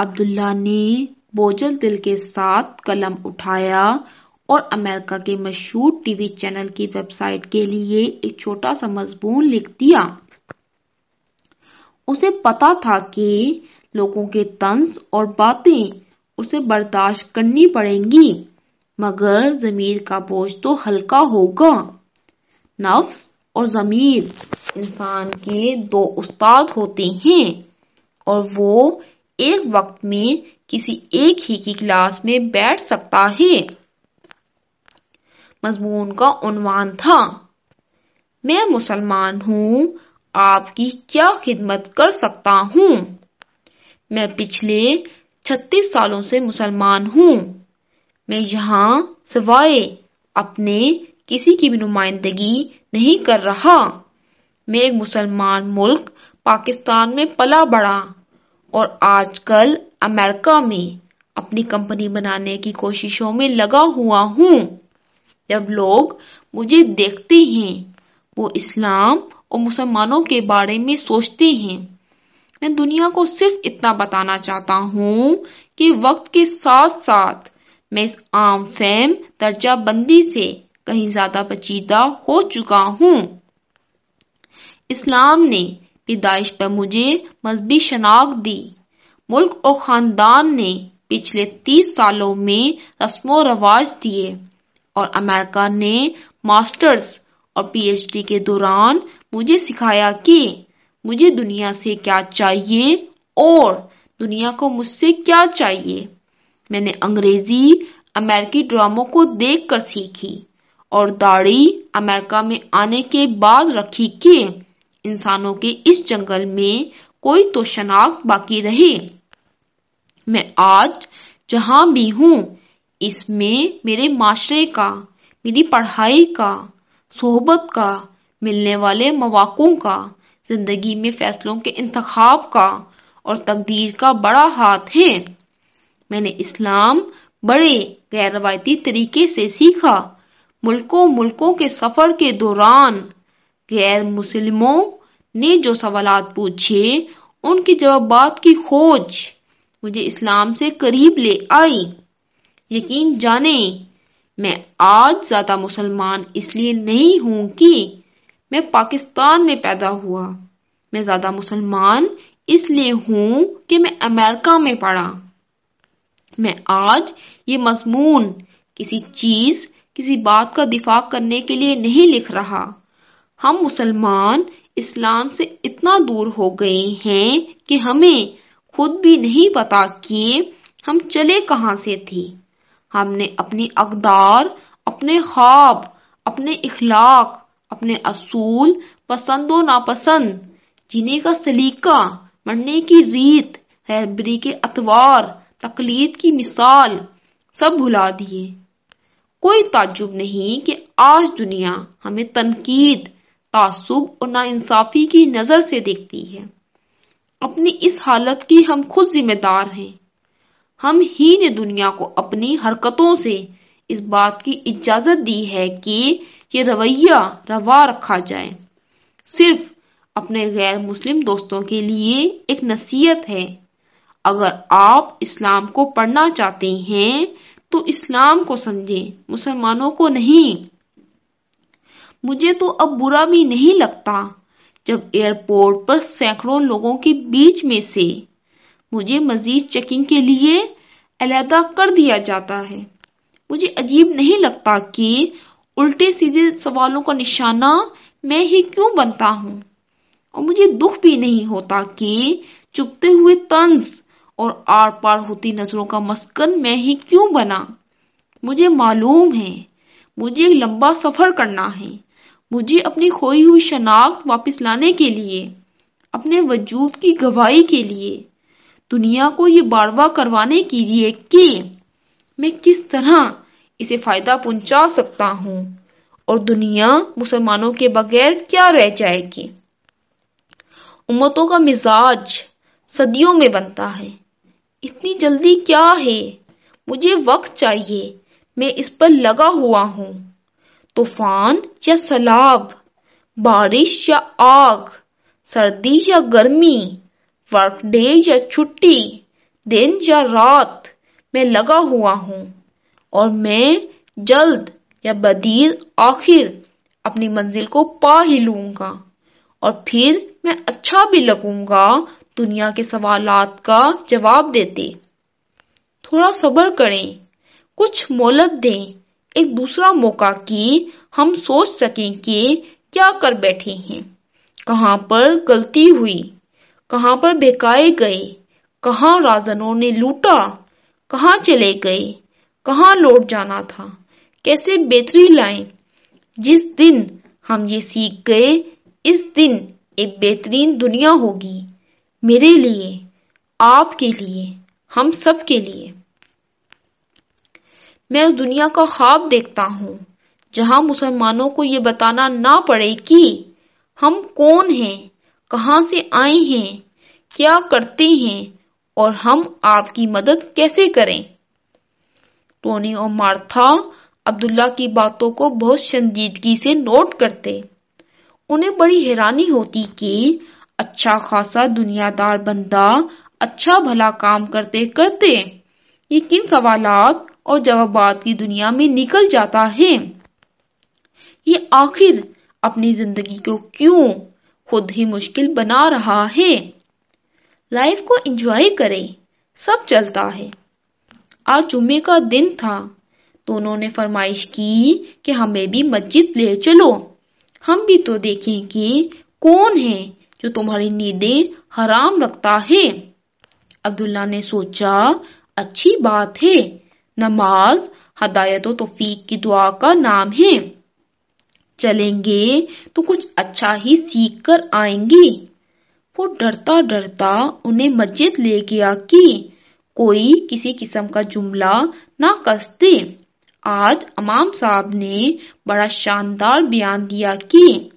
عبداللہ نے بوجھل دل کے ساتھ قلم اٹھایا اور امریکہ کے مشہور ٹی وی چینل کی ویب سائٹ کے لیے ایک چھوٹا سا مضمون لکھ دیا۔ اسے پتا تھا کہ لوگوں کے طنز اور باتیں اسے برداشت کرنی پڑیں گی، مگر ضمیر کا بوجھ تو ہلکا ہوگا۔ نفس اور ضمیر انسان کے دو استاد ہوتے ہیں اور وہ ایک وقت میں کسی ایک ہی کی کلاس میں بیٹھ سکتا ہے۔ مضمون کا عنوان تھا۔ میں مسلمان ہوں، آپ کی کیا خدمت کر سکتا ہوں؟ میں پچھلے چھتیس سالوں سے مسلمان ہوں۔ میں یہاں سوائے اپنے کسی کی بھی نمائندگی نہیں کر رہا۔ میں ایک مسلمان ملک پاکستان میں پلا بڑا۔ اور آج کل امریکہ میں اپنی کمپنی بنانے کی کوششوں میں لگا ہوا ہوں۔ جب لوگ مجھے دیکھتے ہیں، وہ اسلام اور مسلمانوں کے بارے میں سوچتے ہیں۔ میں دنیا کو صرف اتنا بتانا چاہتا ہوں کہ وقت کے ساتھ ساتھ میں اس عام فہم درجہ بندی سے کہیں زیادہ پچیدہ ہو چکا ہوں۔ اسلام نے پیدائش پر مجھے مذہبی شناخت دی۔ ملک اور خاندان نے پچھلے تیس سالوں میں رسم و رواج دیے اور امریکہ نے ماسٹرز اور پی ایچ ڈی کے دوران مجھے سکھایا کہ مجھے دنیا سے کیا چاہیے اور دنیا کو مجھ سے کیا چاہیے۔ میں نے انگریزی، امریکی ڈراموں کو دیکھ کر سیکھی اور داڑھی امریکہ میں آنے کے بعد رکھی کہ انسانوں کے اس جنگل میں کوئی تو شناخت باقی رہے۔ میں آج جہاں بھی ہوں، اس میں میرے معاشرے کا، میری پڑھائی کا، صحبت کا، ملنے والے مواقع کا، زندگی میں فیصلوں کے انتخاب کا اور تقدیر کا بڑا ہاتھ ہے۔ میں نے اسلام بڑے غیر روایتی طریقے سے سیکھا۔ ملکوں ملکوں کے سفر کے دوران غیر مسلموں نے جو سوالات پوچھے، ان کی جوابات کی کھوج مجھے اسلام سے قریب لے آئی۔ یقین جانے، میں آج زیادہ مسلمان اس لیے نہیں ہوں کہ میں پاکستان میں پیدا ہوا۔ میں زیادہ مسلمان اس لیے ہوں کہ میں امریکہ میں پڑا میں آج یہ مضمون کسی چیز، کسی بات کا دفاع کرنے کے لیے نہیں لکھ رہا۔ ہم مسلمان اسلام سے اتنا دور ہو گئے ہیں کہ ہمیں خود بھی نہیں پتا کہ ہم چلے کہاں سے تھے۔ ہم نے اپنی اقدار، اپنے خواب، اپنے اخلاق، اپنے اصول پسند و ناپسند جینے کا سلیقہ، مرنے کی ریت رہبری کے اتوار، تقلید کی مثال، سب بھلا دیے۔ کوئی تعجب نہیں کہ آج دنیا ہمیں تنقید تعصب اور ناانصافی کی نظر سے دیکھتی ہے۔ اپنی اس حالت کی ہم خود ذمہ دار ہیں۔ ہم ہی نے دنیا کو اپنی حرکتوں سے اس بات کی اجازت دی ہے کہ یہ رویہ روا رکھا جائے۔ صرف اپنے غیر مسلم دوستوں کے لیے ایک نصیحت ہے۔ اگر آپ اسلام کو پڑھنا چاہتے ہیں تو اسلام کو سمجھیں۔ مسلمانوں کو نہیں۔ مجھے تو اب برا بھی نہیں لگتا جب ایئرپورٹ پر سینکڑوں لوگوں کے بیچ میں سے مجھے مزید چیکنگ کے لیے علیحدہ کر دیا جاتا ہے۔ مجھے عجیب نہیں لگتا کہ الٹے سیدھے سوالوں کا نشانہ میں ہی کیوں بنتا ہوں۔ اور مجھے دکھ بھی نہیں ہوتا کہ چپتے ہوئے طنز اور آر پار ہوتی نظروں کا مسکن میں ہی کیوں بنا۔ مجھے معلوم ہے، مجھے ایک لمبا سفر کرنا ہے۔ مجھے اپنی کھوئی ہوئی شناخت واپس لانے کے لیے، اپنے وجود کی گواہی کے لیے، دنیا کو یہ باروا کروانے کے لیے کہ میں کس طرح اسے فائدہ پہنچا سکتا ہوں اور دنیا مسلمانوں کے بغیر کیا رہ جائے گی۔ امتوں کا مزاج صدیوں میں بنتا ہے۔ اتنی جلدی کیا ہے؟ مجھے وقت چاہیے، میں اس پر لگا ہوا ہوں۔ طوفان یا سیلاب، بارش یا آگ، سردی یا گرمی ورک ڈے یا چھٹی، دن یا رات میں لگا ہوا ہوں اور میں جلد یا بدیر آخر اپنی منزل کو پا ہی لوں گا اور پھر میں اچھا بھی لگوں گا دنیا کے سوالات کا جواب دیتے۔ تھوڑا صبر کریں، کچھ مولت دیں ایک دوسرا موقع کی ہم سوچ سکیں کہ کیا کر بیٹھے ہیں۔ کہاں پر غلطی ہوئی؟ کہاں پر بہکائے گئے؟ کہاں رازنوں نے لوٹا؟ کہاں چلے گئے؟ کہاں لوٹ جانا تھا؟ کیسے بہتری لائیں؟ جس دن ہم یہ سیکھ گئے، اس دن ایک بہترین دنیا ہوگی۔ میرے لیے، آپ کے لیے، ہم سب کے لیے۔ میں اس دنیا کا خواب دیکھتا ہوں، جہاں مسلمانوں کو یہ بتانا نہ پڑے کہ ہم کون ہیں، کہاں سے آئے ہیں، کیا کرتے ہیں، اور ہم آپ کی مدد کیسے کریں۔ ٹونی اور مارتھا عبداللہ کی باتوں کو بہت شنجیدگی سے نوٹ کرتے۔ انہیں بڑی حیرانی ہوتی کہ اچھا خاصا دنیا دار بندہ اچھا بھلا کام کرتے کرتے۔ یہ کن سوالات اور جوابات کی دنیا میں نکل جاتا ہے، یہ آخر اپنی زندگی کو کیوں خود ہی مشکل بنا رہا ہے؟ لائف کو انجوائے کرے سب چلتا ہے۔ آج جمعے کا دن تھا دونوں نے فرمائش کی کہ ہمیں بھی مسجد لے چلو۔ ہم بھی تو دیکھیں کہ کون ہے جو تمہاری نیندیں حرام رکھتا ہے۔ عبداللہ نے سوچا، اچھی بات ہے۔ نماز، ہدایت و توفیق کی دعا کا نام ہے۔ چلیں گے تو کچھ اچھا ہی سیکھ کر آئیں گی وہ ڈرتا ڈرتا انہیں مسجد لے گیا کہ کوئی کسی قسم کا جملہ نہ کستے آج امام صاحب نے بڑا شاندار بیان دیا کہ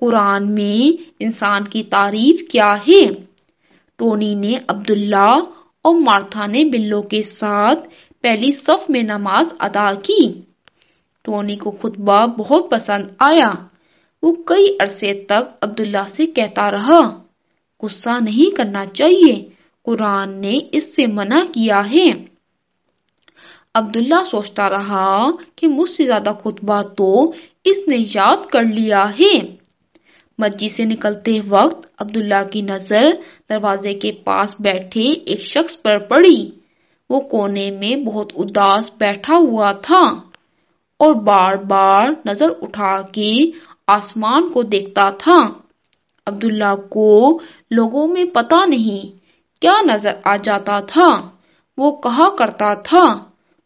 قرآن میں انسان کی تعریف کیا ہے۔ ٹونی نے عبداللہ اور مارتھا نے بلو کے ساتھ پہلی صف میں نماز ادا کی۔ ٹونی کو خطبہ بہت پسند آیا۔ وہ کئی عرصے تک عبداللہ سے کہتا رہا، غصہ نہیں کرنا چاہیے، قرآن نے اس سے منع کیا ہے۔ عبداللہ سوچتا رہا کہ مجھ سے زیادہ خطبہ تو اس نے یاد کر لیا ہے۔ مسجد سے نکلتے وقت عبداللہ کی نظر دروازے کے پاس بیٹھے ایک شخص پر پڑی۔ وہ کونے میں بہت اداس بیٹھا ہوا تھا اور بار بار نظر اٹھا کے آسمان کو دیکھتا تھا۔ عبداللہ کو لوگوں میں پتا نہیں کیا نظر آ جاتا تھا۔ وہ کہا کرتا تھا،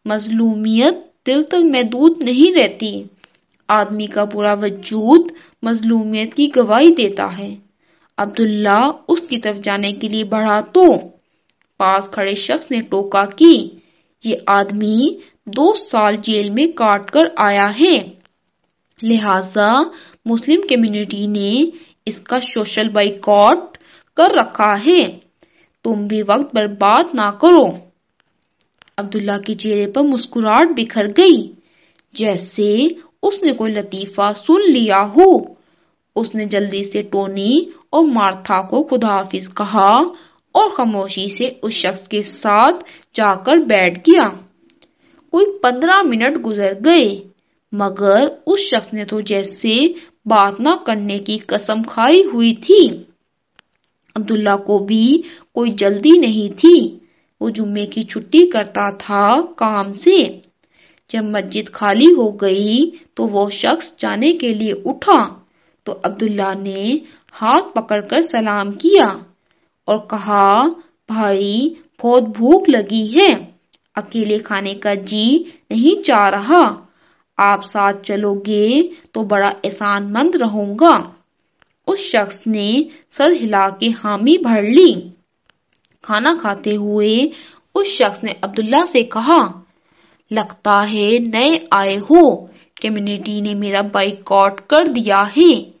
مظلومیت دل تک محدود نہیں رہتی۔ آدمی کا پورا وجود مظلومیت کی گواہی دیتا ہے۔ عبداللہ اس کی طرف جانے کے لیے بڑھا تو پاس کھڑے شخص نے ٹوکا کی، یہ آدمی دو سال جیل میں کاٹ کر آیا ہے۔ لہذا مسلم کمیونٹی نے اس کا سوشل بائیکاٹ کر رکھا ہے۔ تم بھی وقت برباد نہ کرو۔ عبداللہ کے چہرے پر مسکراہٹ بکھر گئی۔ جیسے اس نے کوئی لطیفہ سن لیا ہو۔ اس نے جلدی سے ٹونی اور مارتھا کو خدا حافظ کہا اور خاموشی سے اس شخص کے ساتھ جا کر بیٹھ گیا۔ کوئی پندرہ منٹ گزر گئے، مگر اس شخص نے تو جیسے بات نہ کرنے کی قسم کھائی ہوئی تھی۔ عبداللہ کو بھی کوئی جلدی نہیں تھی۔ وہ جمعے کی چھٹی کرتا تھا کام سے۔ جب مسجد خالی ہو گئی تو وہ شخص جانے کے لیے اٹھا۔ تو عبداللہ نے ہاتھ پکڑ کر سلام کیا۔ اور کہا، بھائی، بہت بھوک لگی ہے۔ اکیلے کھانے کا جی نہیں چاہ رہا۔ آپ ساتھ چلو گے تو بڑا احسان مند رہوں گا۔ اس شخص نے سر ہلا کے حامی بھر لی۔ کھانا کھاتے ہوئے اس شخص نے عبداللہ سے کہا، لگتا ہے نئے آئے ہو۔ کمیونٹی نے میرا بائک کر دیا ہے۔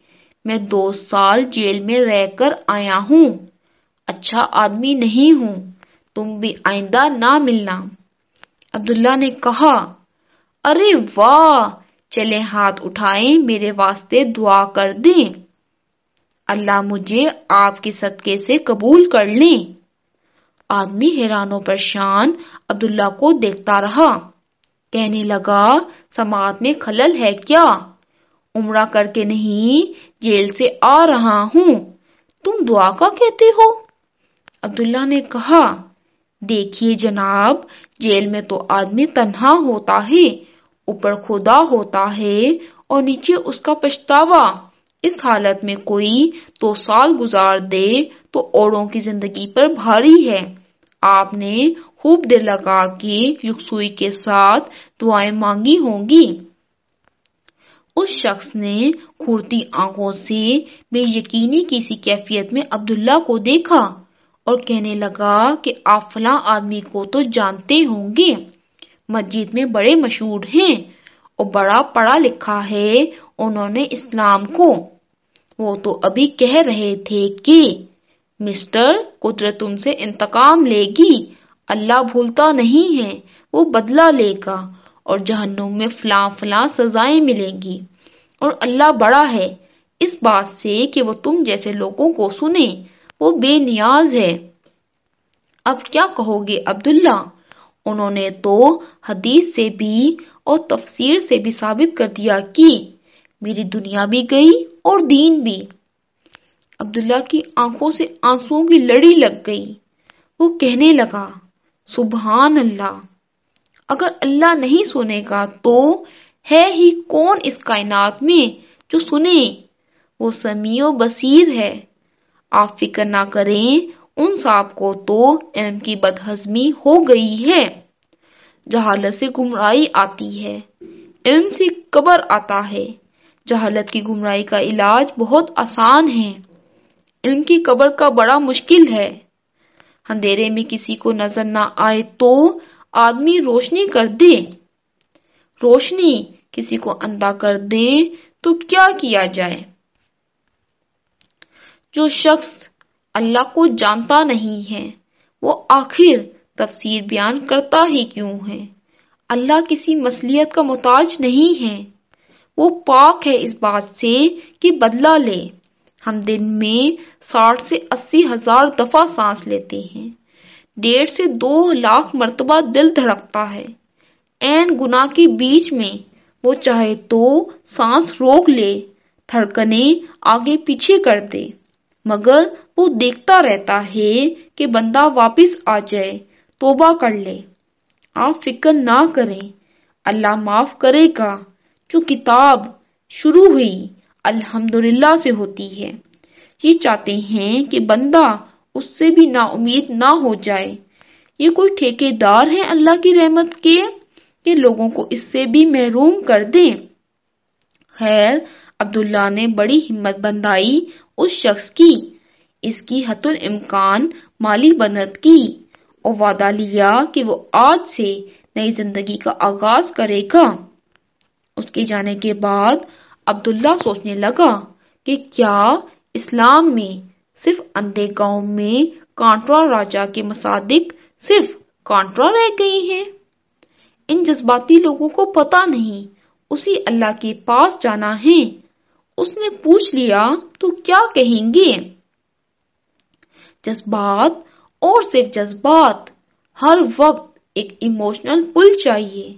میں دو سال جیل میں رہ کر آیا ہوں۔ اچھا آدمی نہیں ہوں، تم بھی آئندہ نہ ملنا۔ عبداللہ نے کہا، ارے واہ چلے ہاتھ اٹھائیں، میرے واسطے دعا کر دیں۔ اللہ مجھے آپ کے صدقے سے قبول کر لیں۔ آدمی حیران و پریشان عبداللہ کو دیکھتا رہا۔ کہنے لگا، سماعت میں خلل ہے کیا؟ عمرہ کر کے نہیں، جیل سے آ رہا ہوں۔ تم دعا کا کہتے ہو؟ عبداللہ نے کہا، دیکھیے جناب، جیل میں تو آدمی تنہا ہوتا ہے، اوپر خدا ہوتا ہے اور نیچے اس کا پچھتاوا۔ اس حالت میں کوئی تو سال گزار دے تو اوڑوں کی زندگی پر بھاری ہے۔ آپ نے خوب دل لگا کے یکسوئی کے ساتھ دعائیں مانگی ہوں گی۔ اس شخص نے کھورتی آنکھوں سے بے یقینی کسی کیفیت میں عبداللہ کو دیکھا۔ اور کہنے لگا کہ آپ فلاں آدمی کو تو جانتے ہوں گے۔ مسجد میں بڑے مشہور ہیں اور بڑا پڑھا لکھا ہے انہوں نے اسلام کو۔ وہ تو ابھی کہہ رہے تھے کہ مسٹر قدرت تم سے انتقام لے گی۔ اللہ بھولتا نہیں ہے، وہ بدلہ لے گا اور جہنم میں فلاں فلاں سزائیں ملیں گی۔ اور اللہ بڑا ہے، اس بات سے کہ وہ تم جیسے لوگوں کو سنے وہ بے نیاز ہے۔ اب کیا کہو گے عبداللہ؟ انہوں نے تو حدیث سے بھی اور تفسیر سے بھی ثابت کر دیا کہ میری دنیا بھی گئی اور دین بھی۔ عبداللہ کی آنکھوں سے آنسو کی لڑی لگ گئی۔ وہ کہنے لگا، سبحان اللہ، اگر اللہ نہیں سنے گا تو ہے ہی کون اس کائنات میں جو سنے؟ وہ سمیع و بصیر ہے۔ آپ فکر نہ کریں، ان صاحب کو تو علم کی بدہضمی ہو گئی ہے۔ جہالت سے گمراہی آتی ہے۔ علم سے قبر آتا ہے۔ جہالت کی گمراہی کا علاج بہت آسان ہے۔ علم کی قبر کا بڑا مشکل ہے۔ اندھیرے میں کسی کو نظر نہ آئے تو آدمی روشنی کر دے۔ روشنی کسی کو اندھا کر دے تو کیا کیا جائے؟ جو شخص اللہ کو جانتا نہیں ہے، وہ آخر تفسیر بیان کرتا ہی کیوں ہے؟ اللہ کسی مسلیت کا محتاج نہیں ہے۔ وہ پاک ہے اس بات سے کہ بدلہ لے۔ ہم دن میں ساٹھ سے اسی ہزار دفعہ سانس لیتے ہیں۔ ڈیڑھ سے دو لاکھ مرتبہ دل دھڑکتا ہے۔ این گنا کے بیچ میں وہ چاہے تو سانس روک لے تھڑکنے آگے پیچھے کر دے۔ مگر وہ دیکھتا رہتا ہے کہ بندہ واپس آ جائے، توبہ کر لے۔ آپ فکر نہ کریں۔ اللہ معاف کرے گا۔ جو کتاب شروع ہوئی الحمدللہ سے ہوتی ہے۔ یہ چاہتے ہیں کہ بندہ اس سے بھی نا امید نہ ہو جائے۔ یہ کوئی ٹھیکے دار ہے اللہ کی رحمت کے کہ لوگوں کو اس سے بھی محروم کر دیں خیر، عبداللہ نے بڑی ہمت بندائی اس شخص کی۔ اس کی حت الامکان مالی بنت کی۔ اور وعدہ لیا کہ وہ آج سے نئی زندگی کا آغاز کرے گا۔ اس کے جانے کے بعد عبداللہ سوچنے لگا کہ کیا اسلام میں صرف اندھے گاؤں میں کانٹرا راجا کے مصادق صرف کانٹرا رہ گئی ہیں؟ ان جذباتی لوگوں کو پتا نہیں، اسی اللہ کے پاس جانا ہے۔ اس نے پوچھ لیا، تو کیا کہیں گے؟ جذبات اور صرف جذبات، ہر وقت ایک ایموشنل پل چاہیے۔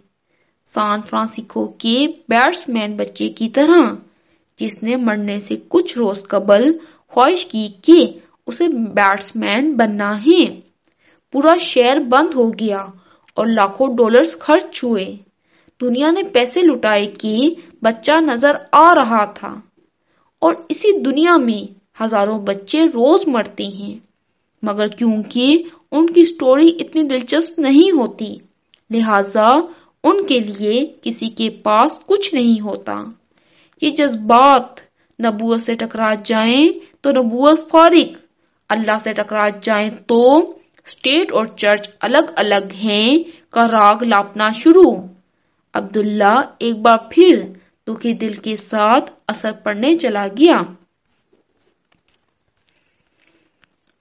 سان فرانسیکو کے بیٹس مین بچے کی طرح، جس نے مرنے سے کچھ روز قبل خواہش کی کہ اسے بیٹس مین بننا ہے۔ پورا شہر بند ہو گیا اور لاکھوں ڈالرز خرچ ہوئے۔ دنیا نے پیسے لٹائے کہ بچہ نظر آ رہا تھا۔ اور اسی دنیا میں ہزاروں بچے روز مرتے ہیں۔ مگر کیونکہ ان کی سٹوری اتنی دلچسپ نہیں ہوتی، لہذا ان کے لیے کسی کے پاس کچھ نہیں ہوتا۔ یہ جذبات، نبوت سے ٹکرا جائیں تو نبوت فارغ، اللہ سے ٹکرا جائیں تو اسٹیٹ اور چرچ الگ الگ ہیں، کا راگ لاپنا شروع۔ عبداللہ ایک بار پھر دکھی دل کے ساتھ اثر پڑنے چلا گیا۔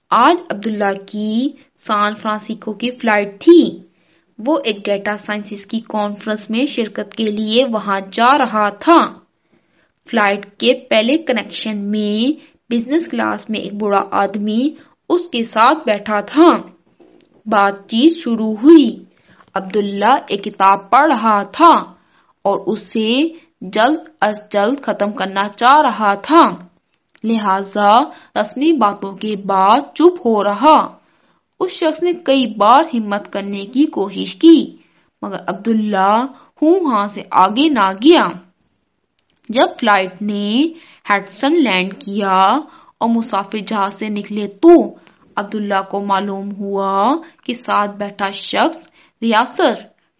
آج عبداللہ کی سان فرانسیکو کی فلائٹ تھی۔ وہ ایک ڈیٹا سائنسز کی کانفرنس میں شرکت کے لیے وہاں جا رہا تھا۔ فلائٹ کے پہلے کنیکشن میں بزنس کلاس میں ایک بڑا آدمی اس کے ساتھ بیٹھا تھا۔ بات چیت شروع ہوئی۔ عبداللہ ایک کتاب پڑھ رہا تھا اور اسے جلد از جلد ختم کرنا چاہ رہا تھا۔ لہذا رسمی باتوں کے بعد چپ ہو رہا۔ اس شخص نے کئی بار ہمت کرنے کی کوشش کی، مگر عبداللہ ہوں ہاں سے آگے نہ گیا۔ جب فلائٹ نے ہیڈسن لینڈ کیا اور مسافر جہاز سے نکلے تو عبداللہ کو معلوم ہوا کہ ساتھ بیٹھا شخص ریاسر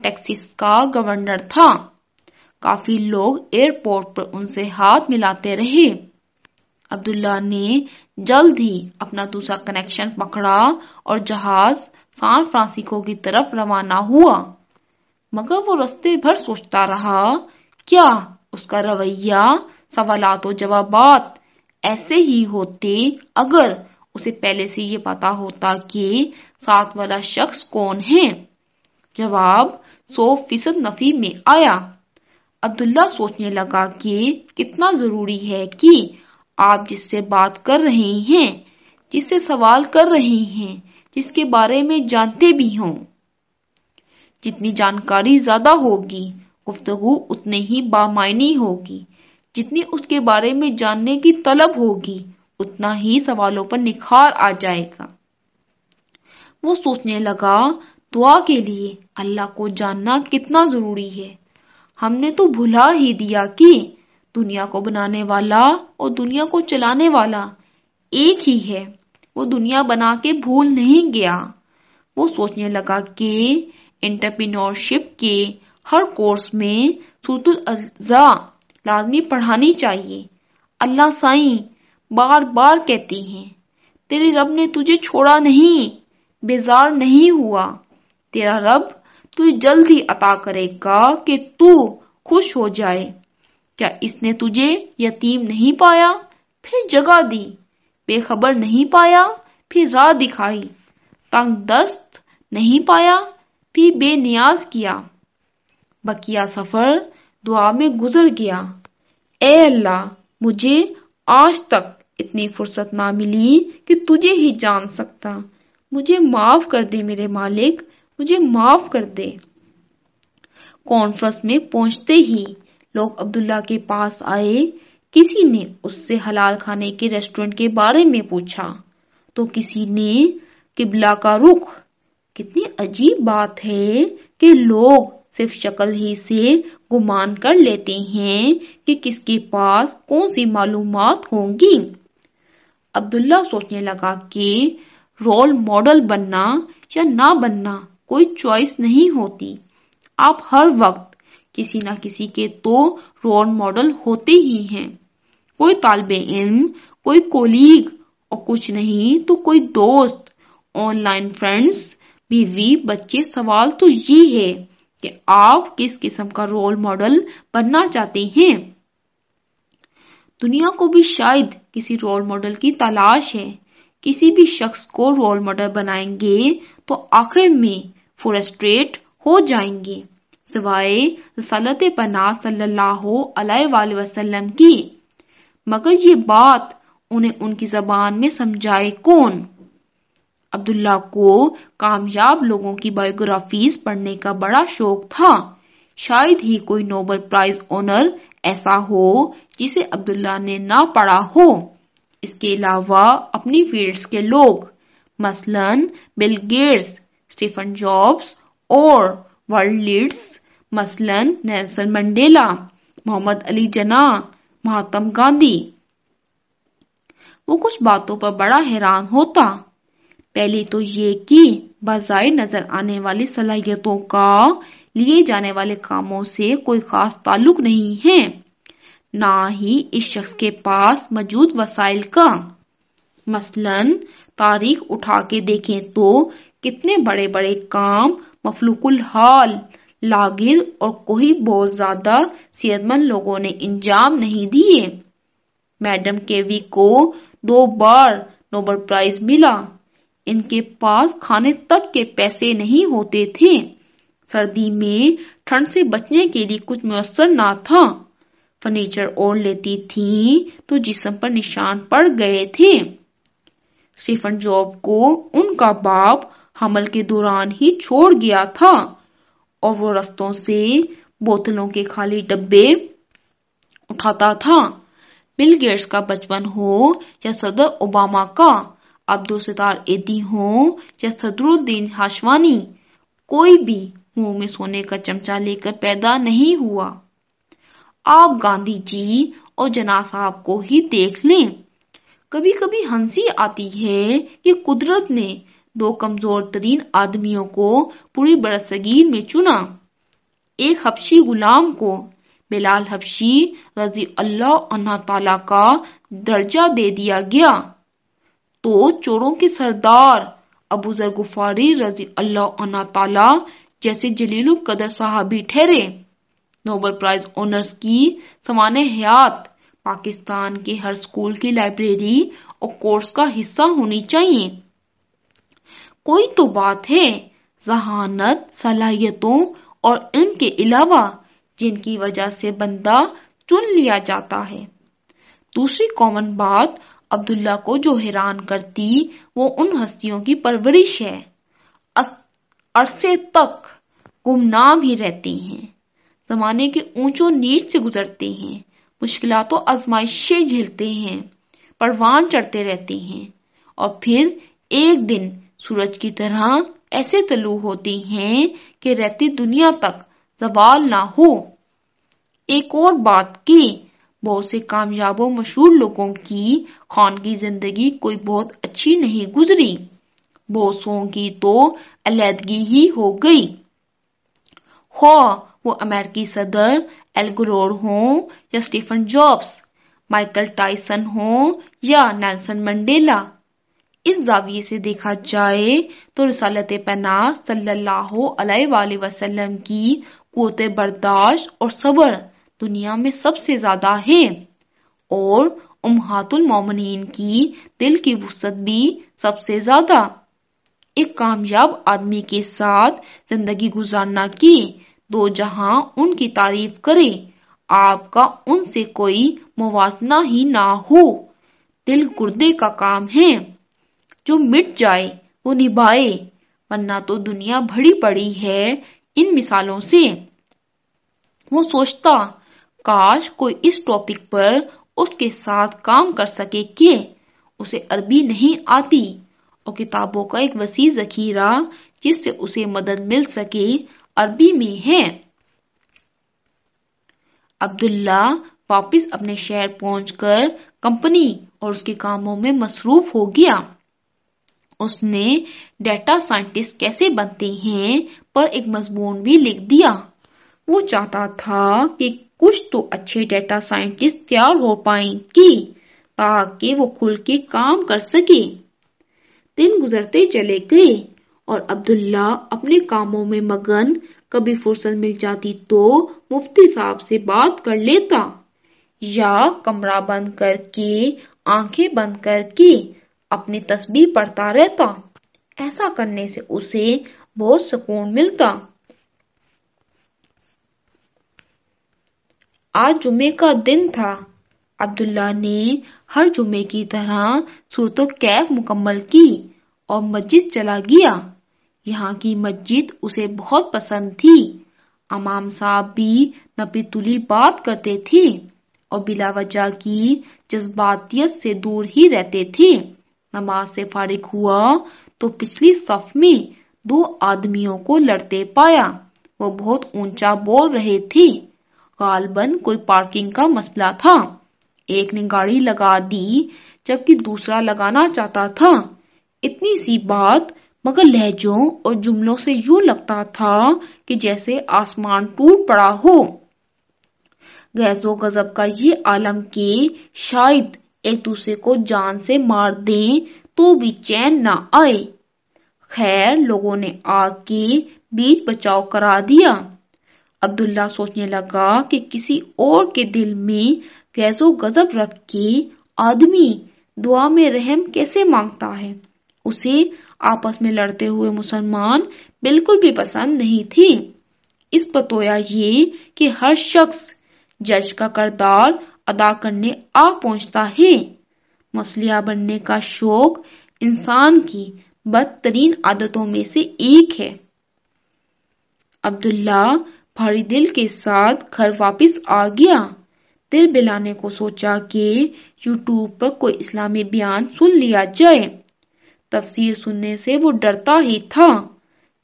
ٹیکسیس کا گورنر تھا۔ کافی لوگ ایئرپورٹ پر ان سے ہاتھ ملاتے رہے۔ عبداللہ نے جلد ہی اپنا دوسرا کنیکشن پکڑا اور جہاز سان فرانسیکو کی طرف روانہ ہوا۔ مگر وہ رستے بھر سوچتا رہا، کیا اس کا رویہ، سوالات و جوابات ایسے ہی ہوتے اگر اسے پہلے سے یہ پتا ہوتا کہ ساتھ والا شخص کون ہے؟ جواب سو فیصد نفی میں آیا۔ عبداللہ سوچنے لگا کہ کتنا ضروری ہے کہ آپ جس سے بات کر رہے ہیں، جس سے سوال کر رہے ہیں، جس کے بارے میں جانتے بھی ہوں۔ جتنی جانکاری زیادہ ہوگی، گفتگو اتنے ہی بامعنی ہوگی۔ جتنی اس کے بارے میں جاننے کی طلب ہوگی، اتنا ہی سوالوں پر نکھار آ جائے گا۔ وہ سوچنے لگا، دعا کے لیے اللہ کو جاننا کتنا ضروری ہے۔ ہم نے تو بھلا ہی دیا کہ دنیا کو بنانے والا اور دنیا کو چلانے والا ایک ہی ہے۔ وہ دنیا بنا کے بھول نہیں گیا۔ وہ سوچنے لگا کہ انٹرپرینورشپ کے ہر کورس میں سوت الاضاء لازمی پڑھانی چاہیے۔ اللہ سائیں بار بار کہتی ہیں، تیرے رب نے تجھے چھوڑا نہیں، بیزار نہیں ہوا۔ تیرا رب تجھے جلد ہی عطا کرے گا کہ تو خوش ہو جائے۔ کیا اس نے تجھے یتیم نہیں پایا؟ پھر جگہ دی۔ بے خبر نہیں پایا، پھر راہ دکھائی۔ تنگ دست نہیں پایا، پھر بے نیاز کیا۔ بکیا سفر دعا میں گزر گیا۔ اے اللہ، مجھے آج تک اتنی فرصت نہ ملی کہ تجھے ہی جان سکتا۔ مجھے معاف کر دے میرے مالک۔ مجھے معاف کر دے۔ کانفرنس میں پہنچتے ہی لوگ عبداللہ کے پاس آئے۔ کسی نے اس سے حلال کھانے کے ریسٹورنٹ کے بارے میں پوچھا۔ تو کسی نے قبلہ کا رخ۔ کتنی عجیب بات ہے کہ لوگ صرف شکل ہی سے گمان کر لیتے ہیں کہ کس کے پاس کون سی معلومات ہوں گی۔ عبداللہ سوچنے لگا کہ رول ماڈل بننا یا نہ بننا۔ کوئی چوائس نہیں ہوتی۔ آپ ہر وقت کسی نہ کسی کے تو رول ماڈل ہوتے ہی ہیں۔ کوئی طالب علم، کوئی کولیگ اور کچھ نہیں تو کوئی دوست۔ آن لائن فرینڈز بیوی، بچے، سوال تو یہ ہے کہ آپ کس قسم کا رول ماڈل بننا چاہتے ہیں۔ دنیا کو بھی شاید کسی رول ماڈل کی تلاش ہے۔ کسی بھی شخص کو رول ماڈل بنائیں گے تو آخر میں فورسٹریٹ ہو جائیں گے۔ سوائے رسالت پناہ صلی اللہ علیہ وآلہ وسلم کی۔ مگر یہ بات انہیں ان کی زبان میں سمجھائے کون؟ عبداللہ کو کامیاب لوگوں کی بایوگرافیز پڑھنے کا بڑا شوق تھا۔ شاید ہی کوئی نوبل پرائز اونر ایسا ہو جسے عبداللہ نے نہ پڑھا ہو۔ اس کے علاوہ اپنی فیلڈز کے لوگ، مثلا بل گیٹس اسٹیفن جابس اور ورلڈ لیڈز مثلا نیلسن منڈیلا، محمد علی جناح، مہاتم گاندھی۔ وہ کچھ باتوں پر بڑا حیران ہوتا۔ پہلی تو یہ کہ بظاہر نظر آنے والی صلاحیتوں کا لیے جانے والے کاموں سے کوئی خاص تعلق نہیں ہے، نہ ہی اس شخص کے پاس موجود وسائل کا۔ مثلا تاریخ اٹھا کے دیکھیں تو کتنے بڑے بڑے کام مفلوق الحال لاگر اور کوئی بہت زیادہ صحت مند لوگوں نے انجام نہیں دیے۔ میڈم کیوی کو دو بار نوبل پرائز ملا۔ ان کے پاس کھانے تک کے پیسے نہیں ہوتے تھے۔ سردی میں ٹھنڈ سے بچنے کے لیے کچھ میسر نہ تھا۔ فرنیچر اوڑھ لیتی تھی تو جسم پر نشان پڑ گئے تھے۔ اسٹیفن جاب کو ان کا باپ حمل کے دوران ہی چھوڑ گیا تھا۔ اور وہ رستوں سے بوتلوں کے خالی ڈبے اٹھاتا تھا۔ بل گیٹس کا بچپن ہو یا صدر اوباما کا، عبدو ایدی ہو یا صدر الدین ہاشوانی، کوئی بھی منہ میں سونے کا چمچہ لے کر پیدا نہیں ہوا۔ آپ گاندھی جی اور جنا صاحب کو ہی دیکھ لیں۔ کبھی کبھی ہنسی آتی ہے کہ قدرت نے دو کمزور ترین آدمیوں کو پوری برصغیر میں چنا۔ ایک حبشی غلام کو بلال حبشی رضی اللہ عنہ تعالی کا درجہ دے دیا گیا۔ تو چوروں کے سردار ابو ذر غفاری رضی اللہ عنہ تعالی جیسے جلیل القدر صحابی ٹھہرے۔ نوبل پرائز اونرز کی سمان حیات پاکستان کے ہر سکول کی لائبریری اور کورس کا حصہ ہونی چاہیے۔ کوئی تو بات ہے۔ ذہانت، صلاحیتوں اور ان کے علاوہ جن کی وجہ سے بندہ چن لیا جاتا ہے۔ دوسری کامن بات عبداللہ کو جو حیران کرتی، وہ ان ہستیوں کی پرورش ہے۔ عرصے تک گمنام ہی رہتی ہیں۔ زمانے کے اونچوں نیچ سے گزرتے ہیں۔ مشکلات و آزمائشیں جھیلتے ہیں۔ پروان چڑھتے رہتے ہیں۔ اور پھر ایک دن سورج کی طرح ایسے طلوع ہوتی ہیں کہ رہتی دنیا تک زوال نہ ہو۔ ایک اور بات کی بہت سے کامیاب و مشہور لوگوں کی خان کی زندگی کوئی بہت اچھی نہیں گزری۔ بہت سو کی تو علیحدگی ہی ہو گئی۔ خواہ وہ امریکی صدر ایلگرور ہوں یا سٹیفن جابس مائیکل ٹائسن ہوں یا نیلسن منڈیلا۔ اس زاویے سے دیکھا جائے تو رسالت پناہ صلی اللہ علیہ وآلہ وسلم کی قوت برداشت اور صبر دنیا میں سب سے زیادہ ہے۔ اور امہات المومنین کی دل کی وسط بھی سب سے زیادہ۔ ایک کامیاب آدمی کے ساتھ زندگی گزارنا کی دو جہاں ان کی تعریف کرے۔ آپ کا ان سے کوئی موازنہ ہی نہ ہو۔ دل گردے کا کام ہے۔ جو مٹ جائے، وہ نبھائے۔ ورنہ تو دنیا بڑی پڑی ہے ان مثالوں سے۔ وہ سوچتا، کاش کوئی اس ٹاپک پر اس کے ساتھ کام کر سکے کہ اسے عربی نہیں آتی۔ اور کتابوں کا ایک وسیع ذخیرہ جس سے اسے مدد مل سکے عربی میں ہے۔ عبداللہ واپس اپنے شہر پہنچ کر کمپنی اور اس کے کاموں میں مصروف ہو گیا۔ اس نے ڈیٹا سائنٹسٹ کیسے بنتے ہیں پر ایک مضمون بھی لکھ دیا۔ وہ چاہتا تھا کہ کچھ تو اچھے ڈیٹا سائنٹسٹ تیار ہو پائیں گی تاکہ وہ کھل کے کام کر سکے۔ دن گزرتے چلے گئے اور عبداللہ اپنے کاموں میں مگن کبھی فرصت مل جاتی تو مفتی صاحب سے بات کر لیتا، یا کمرہ بند کر کے، آنکھیں بند کر کے اپنی تسبیح پڑھتا رہتا۔ ایسا کرنے سے اسے بہت سکون ملتا۔ آج جمعے کا دن تھا۔ عبداللہ نے ہر جمعے کی طرح صورت و کیف مکمل کی اور مسجد چلا گیا۔ یہاں کی مسجد اسے بہت پسند تھی۔ امام صاحب بھی نپی تلی بات کرتے تھے اور بلا وجہ کی جذباتیت سے دور ہی رہتے تھے۔ نماز سے فارغ ہوا تو پچھلی صف میں دو آدمیوں کو لڑتے پایا۔ وہ بہت اونچا بول رہے تھے۔ غالباً کوئی پارکنگ کا مسئلہ تھا۔ ایک نے گاڑی لگا دی جبکہ دوسرا لگانا چاہتا تھا۔ اتنی سی بات مگر لہجوں اور جملوں سے یوں لگتا تھا کہ جیسے آسمان ٹوٹ پڑا ہو۔ گیس و غضب کا یہ عالم کے شاید ایک دوسرے کو جان سے مار دیں تو بھی چین نہ آئے۔ خیر، لوگوں نے آگ کے بیچ بچاؤ کرا دیا۔ عبداللہ سوچنے لگا کہ کسی اور کے دل میں گیس و غضب رکھ کے آدمی دعا میں رحم کیسے مانگتا ہے؟ اسے آپس میں لڑتے ہوئے مسلمان بالکل بھی پسند نہیں تھی اس پتویا یہ کہ ہر شخص جج کا کردار ادا کرنے آ پہنچتا ہے مسلیہ بننے کا شوق انسان کی بدترین عادتوں میں سے ایک ہے۔ عبداللہ بھاری دل کے ساتھ گھر واپس آ گیا۔ دل بلانے کو سوچا کہ یوٹیوب پر کوئی اسلامی بیان سن لیا جائے۔ تفسیر سننے سے وہ ڈرتا ہی تھا۔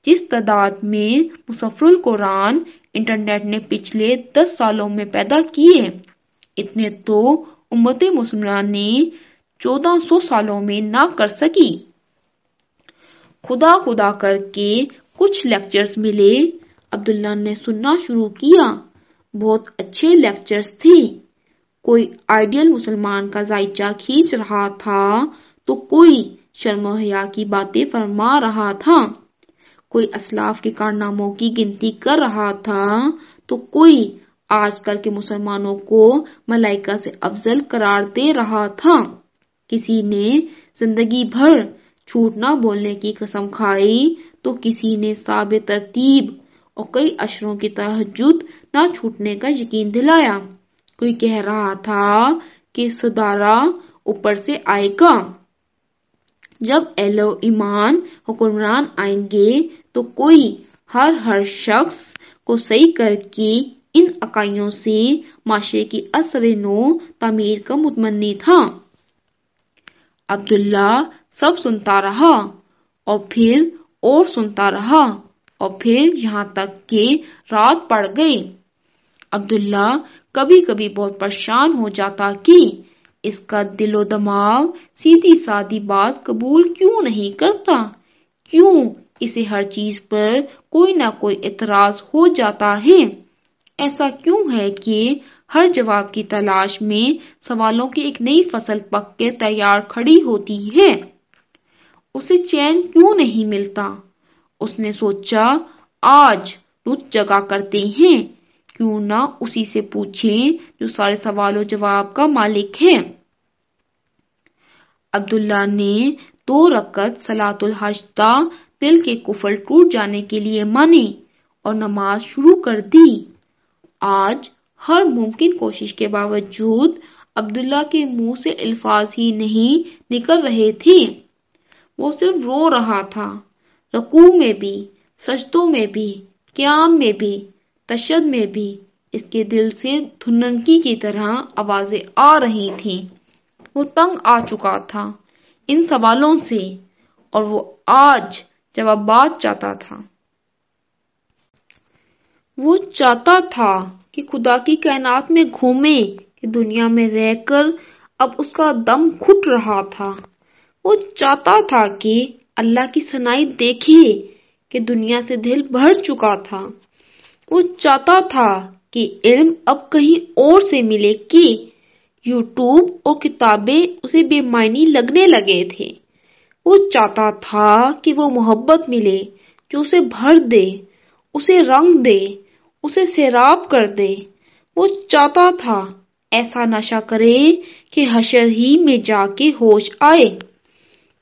جس تعداد میں مسفر القرآن انٹرنیٹ نے پچھلے دس سالوں میں پیدا کیے۔ اتنے تو امت مسلمان نے چودہ سو سالوں میں نہ کر سکی۔ خدا خدا کر کے کچھ لیکچرز ملے۔ عبداللہ نے سننا شروع کیا۔ بہت اچھے لیکچرز تھے۔ کوئی آئیڈیل مسلمان کا ذائچہ کھینچ رہا تھا تو کوئی شرم و حیا کی باتیں فرما رہا تھا۔ کوئی اسلاف کے کارناموں کی گنتی کر رہا تھا تو کوئی آج کل کے مسلمانوں کو ملائکہ سے افضل قرار دے رہا تھا۔ کسی نے زندگی بھر جھوٹ نہ بولنے کی قسم کھائی تو کسی نے ساب ترتیب اور کئی اشروں کی تحجد نہ چھوٹنے کا یقین دلایا۔ کوئی کہہ رہا تھا کہ سدارا اوپر سے آئے گا۔ جب ایلو ایمان حکمران آئیں گے تو کوئی ہر ہر شخص کو صحیح کر کے ان اکائیوں سے معاشرے کی اثر نو تعمیر کا متمنی تھا۔ عبداللہ سب سنتا رہا اور پھر اور سنتا رہا اور پھر یہاں تک کہ رات پڑ گئی۔ عبداللہ کبھی کبھی بہت پریشان ہو جاتا کہ اس کا دل و دماغ سیدھی سادی بات قبول کیوں نہیں کرتا؟ کیوں اسے ہر چیز پر کوئی نہ کوئی اعتراض ہو جاتا ہے؟ ایسا کیوں ہے کہ ہر جواب کی تلاش میں سوالوں کی ایک نئی فصل پک کے تیار کھڑی ہوتی ہے؟ اسے چین کیوں نہیں ملتا؟ اس نے سوچا، آج رت جگہ کرتے ہیں۔ کیوں نہ اسی سے پوچھیں جو سارے سوال و جواب کا مالک ہے عبداللہ نے دو رکت سلاۃ الحجدہ دل کے کفل ٹوٹ جانے کے لیے مانی اور نماز شروع کر دی۔ آج ہر ممکن کوشش کے باوجود عبداللہ کے منہ سے الفاظ ہی نہیں نکل رہے تھے۔ وہ صرف رو رہا تھا۔ رقو میں بھی، سجدوں میں بھی، قیام میں بھی تشد میں بھی۔ اس کے دل سے دھننکی کی طرح آوازیں آ رہی تھیں۔ وہ تنگ آ چکا تھا ان سوالوں سے اور وہ آج جوابات چاہتا تھا۔ وہ چاہتا تھا کہ خدا کی کائنات میں گھومے کہ دنیا میں رہ کر اب اس کا دم کھٹ رہا تھا۔ وہ چاہتا تھا کہ اللہ کی سنائی دیکھے کہ دنیا سے دل بھر چکا تھا۔ وہ چاہتا تھا کہ علم اب کہیں اور سے ملے کہ یوٹیوب اور کتابیں اسے بے معنی لگنے لگے تھے۔ وہ چاہتا تھا کہ وہ محبت ملے جو اسے بھر دے۔ اسے رنگ دے، اسے سیراب کر دے۔ وہ چاہتا تھا، ایسا نشہ کرے کہ حشر ہی میں جا کے ہوش آئے۔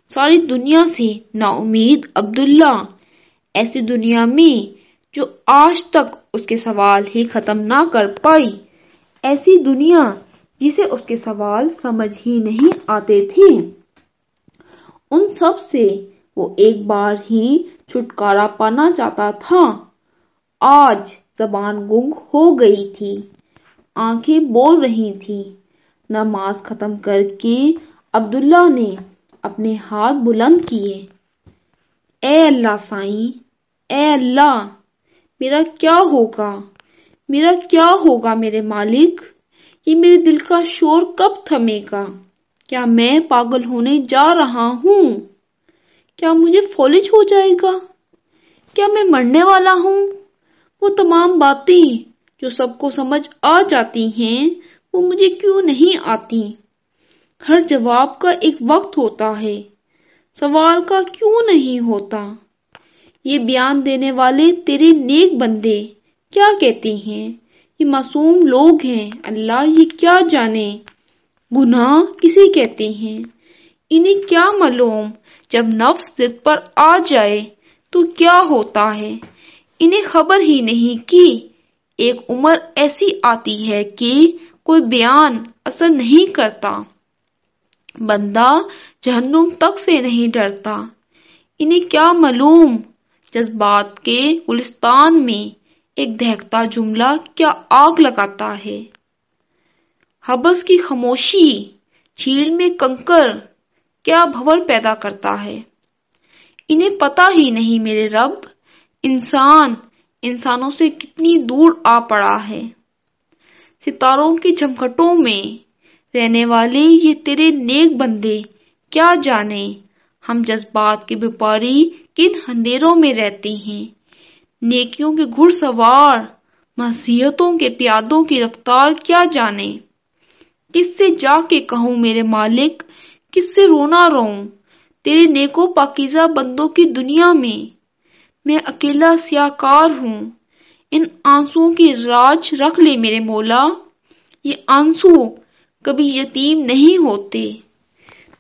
ساری دنیا سے نا امید عبداللہ، ایسی دنیا میں جو آج تک اس کے سوال ہی ختم نہ کر پائی۔ ایسی دنیا جسے اس کے سوال سمجھ ہی نہیں آتے تھے۔ ان سب سے وہ ایک بار ہی چھٹکارا پانا چاہتا تھا۔ آج زبان گنگ ہو گئی تھی۔ آنکھیں بول رہی تھی۔ نماز ختم کر کے عبداللہ نے اپنے ہاتھ بلند کیے۔ اے اللہ سائیں، اے اللہ، میرا کیا ہوگا؟ میرا کیا ہوگا میرے مالک؟ یہ میرے دل کا شور کب تھمے گا؟ کیا میں پاگل ہونے جا رہا ہوں؟ کیا مجھے فولج ہو جائے گا؟ کیا میں مرنے والا ہوں؟ وہ تمام باتیں جو سب کو سمجھ آ جاتی ہیں، وہ مجھے کیوں نہیں آتی؟ ہر جواب کا ایک وقت ہوتا ہے۔ سوال کا کیوں نہیں ہوتا؟ یہ بیان دینے والے تیرے نیک بندے کیا کہتے ہیں؟ یہ معصوم لوگ ہیں، اللہ یہ کیا جانے؟ گناہ کسی کہتے ہیں؟ انہیں کیا معلوم؟ جب نفس ضد پر آ جائے تو کیا ہوتا ہے؟ انہیں خبر ہی نہیں کی ایک عمر ایسی آتی ہے کہ کوئی بیان اثر نہیں کرتا۔ بندہ جہنم تک سے نہیں ڈرتا۔ انہیں کیا معلوم جذبات کے گلستان میں ایک دہتا جملہ کیا آگ لگاتا ہے۔ حبس کی خاموشی، جھیل میں کنکر کیا بھور پیدا کرتا ہے۔ انہیں پتا ہی نہیں میرے رب انسان انسانوں سے کتنی دور آ پڑا ہے۔ ستاروں کی جھمکھٹوں میں رہنے والے یہ تیرے نیک بندے کیا جانے؟ ہم جذبات کے بیپاری کن اندھیروں میں رہتے ہیں۔ نیکیوں کے گھڑ سوار مسیحتوں کے پیادوں کی رفتار کیا جانے؟ کس سے جا کے کہوں میرے مالک؟ کس سے رونا رہوں؟ تیرے نیکو پاکیزہ بندوں کی دنیا میں میں اکیلا سیاکار ہوں۔ ان آنسو کی راج رکھ لے میرے مولا۔ یہ آنسو کبھی یتیم نہیں ہوتے۔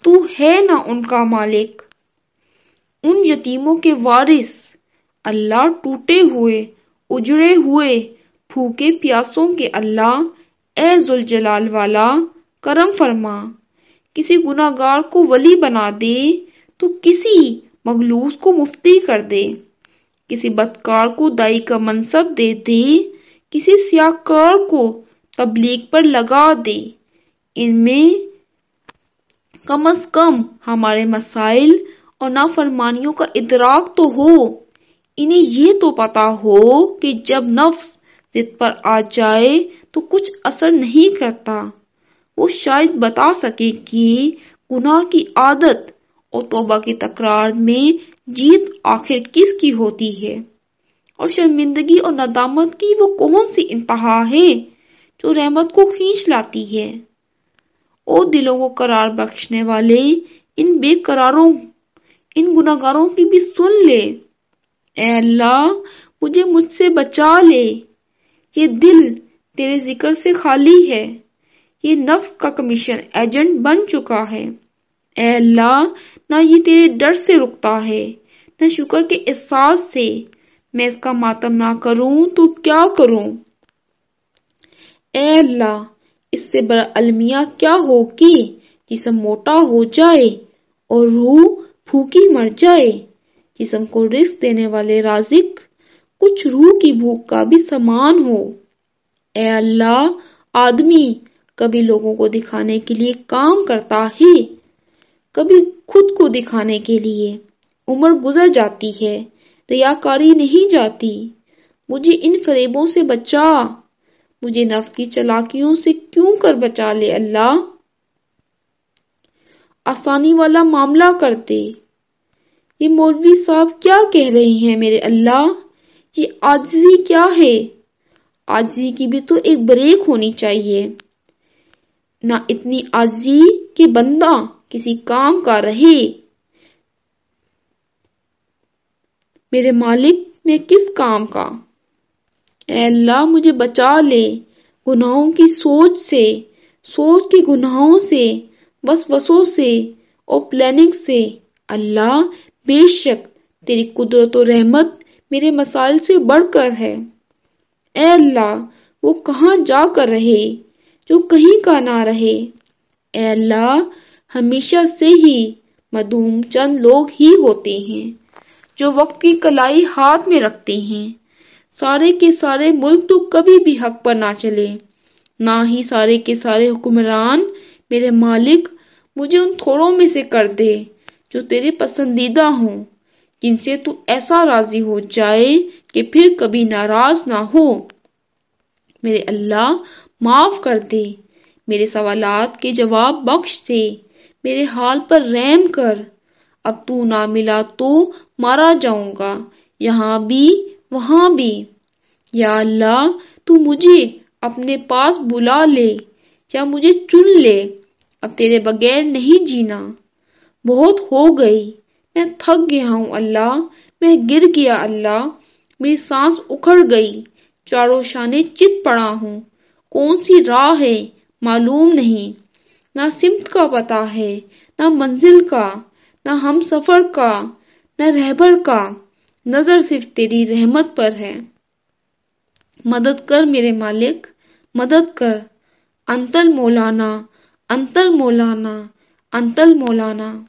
تو ہے نا ان کا مالک۔ ان یتیموں کے وارث۔ اللہ ٹوٹے ہوئے، اجڑے ہوئے، پھوکے پیاسوں کے اللہ۔ اے ذوالجلال والا، کرم فرما۔ کسی گناہگار کو ولی بنا دے تو کسی مغلوس کو مفتی کر دے۔ کسی بدکار کو دائی کا منصب دے دے، کسی سیاکار کو تبلیغ پر لگا دے۔ ان میں کم از کم ہمارے مسائل اور نافرمانیوں کا ادراک تو ہو۔ انہیں یہ تو پتا ہو کہ جب نفس ضد پر آ جائے تو کچھ اثر نہیں کرتا۔ وہ شاید بتا سکے کہ گناہ کی عادت اور توبہ کی تکرار میں جیت آخر کس کی ہوتی ہے؟ اور شرمندگی اور ندامت کی وہ کون سی انتہا ہے جو رحمت کو کھینچ لاتی ہے؟ او دلوں کو قرار بخشنے والے، ان بے قراروں، ان گناہگاروں کی بھی سن لے۔ اے اللہ، مجھے مجھ سے بچا لے۔ یہ دل تیرے ذکر سے خالی ہے۔ یہ نفس کا کمیشن ایجنٹ بن چکا ہے۔ اے اللہ نہ یہ تیرے ڈر سے رکتا ہے، نہ شکر کے احساس سے۔ میں اس کا ماتم نہ کروں تو کیا کروں؟ اے اللہ، اس سے بڑا المیہ کیا ہو کہ جسم موٹا ہو جائے اور روح بھوکی مر جائے؟ جسم کو رزق دینے والے رازق کچھ روح کی بھوک کا بھی سامان ہو۔ اے اللہ، آدمی، کبھی لوگوں کو دکھانے کے لیے کام کرتا ہے۔ کبھی خود کو دکھانے کے لیے۔ عمر گزر جاتی ہے، ریاکاری نہیں جاتی۔ مجھے ان فریبوں سے بچا۔ مجھے نفس کی چلاکیوں سے کیوں کر بچا لے اللہ؟ آسانی والا معاملہ کرتے۔ یہ مولوی صاحب کیا کہہ رہے ہیں میرے اللہ؟ یہ آجزی کیا ہے؟ آجزی کی بھی تو ایک بریک ہونی چاہیے۔ نہ اتنی آجزی کہ بندہ کسی کام کا رہے میرے مالک میں کس کام کا؟ اے اللہ، مجھے بچا لے۔ گناہوں کی سوچ سے، سوچ کے گناہوں سے، وسوسوں سے اور پلاننگ سے۔ اللہ، بے شک، تیری قدرت و رحمت میرے مسائل سے بڑھ کر ہے۔ اے اللہ، وہ کہاں جا کر رہے؟ جو کہیں کا نہ رہے۔ اے اللہ ہمیشہ سے ہی مدوم چند لوگ ہی ہوتے ہیں جو وقت کی کلائی ہاتھ میں رکھتے ہیں۔ سارے کے سارے ملک تو کبھی بھی حق پر نہ چلے۔ نہ ہی سارے کے سارے حکمران، میرے مالک، مجھے ان تھوڑوں میں سے کر دے جو تیرے پسندیدہ ہوں۔ جن سے تو ایسا راضی ہو جائے کہ پھر کبھی ناراض نہ ہو۔ میرے اللہ، معاف کر دے۔ میرے سوالات کے جواب بخش دے۔ میرے حال پر رحم کر۔ اب تو نہ ملا تو مارا جاؤں گا۔ یہاں بھی، وہاں بھی۔ یا اللہ، تو مجھے اپنے پاس بلا لے یا مجھے چن لے۔ اب تیرے بغیر نہیں جینا۔ بہت ہو گئی۔ میں تھک گیا ہوں اللہ۔ میں گر گیا اللہ۔ میری سانس اکھڑ گئی۔ چاروں شانے چت پڑا ہوں۔ کون سی راہ ہے؟ معلوم نہیں۔ نہ سمت کا پتا ہے، نہ منزل کا، نہ ہم سفر کا، نہ رہبر کا۔ نظر صرف تیری رحمت پر ہے۔ مدد کر میرے مالک، مدد کر۔ انتل مولانا انتل مولانا انتل مولانا۔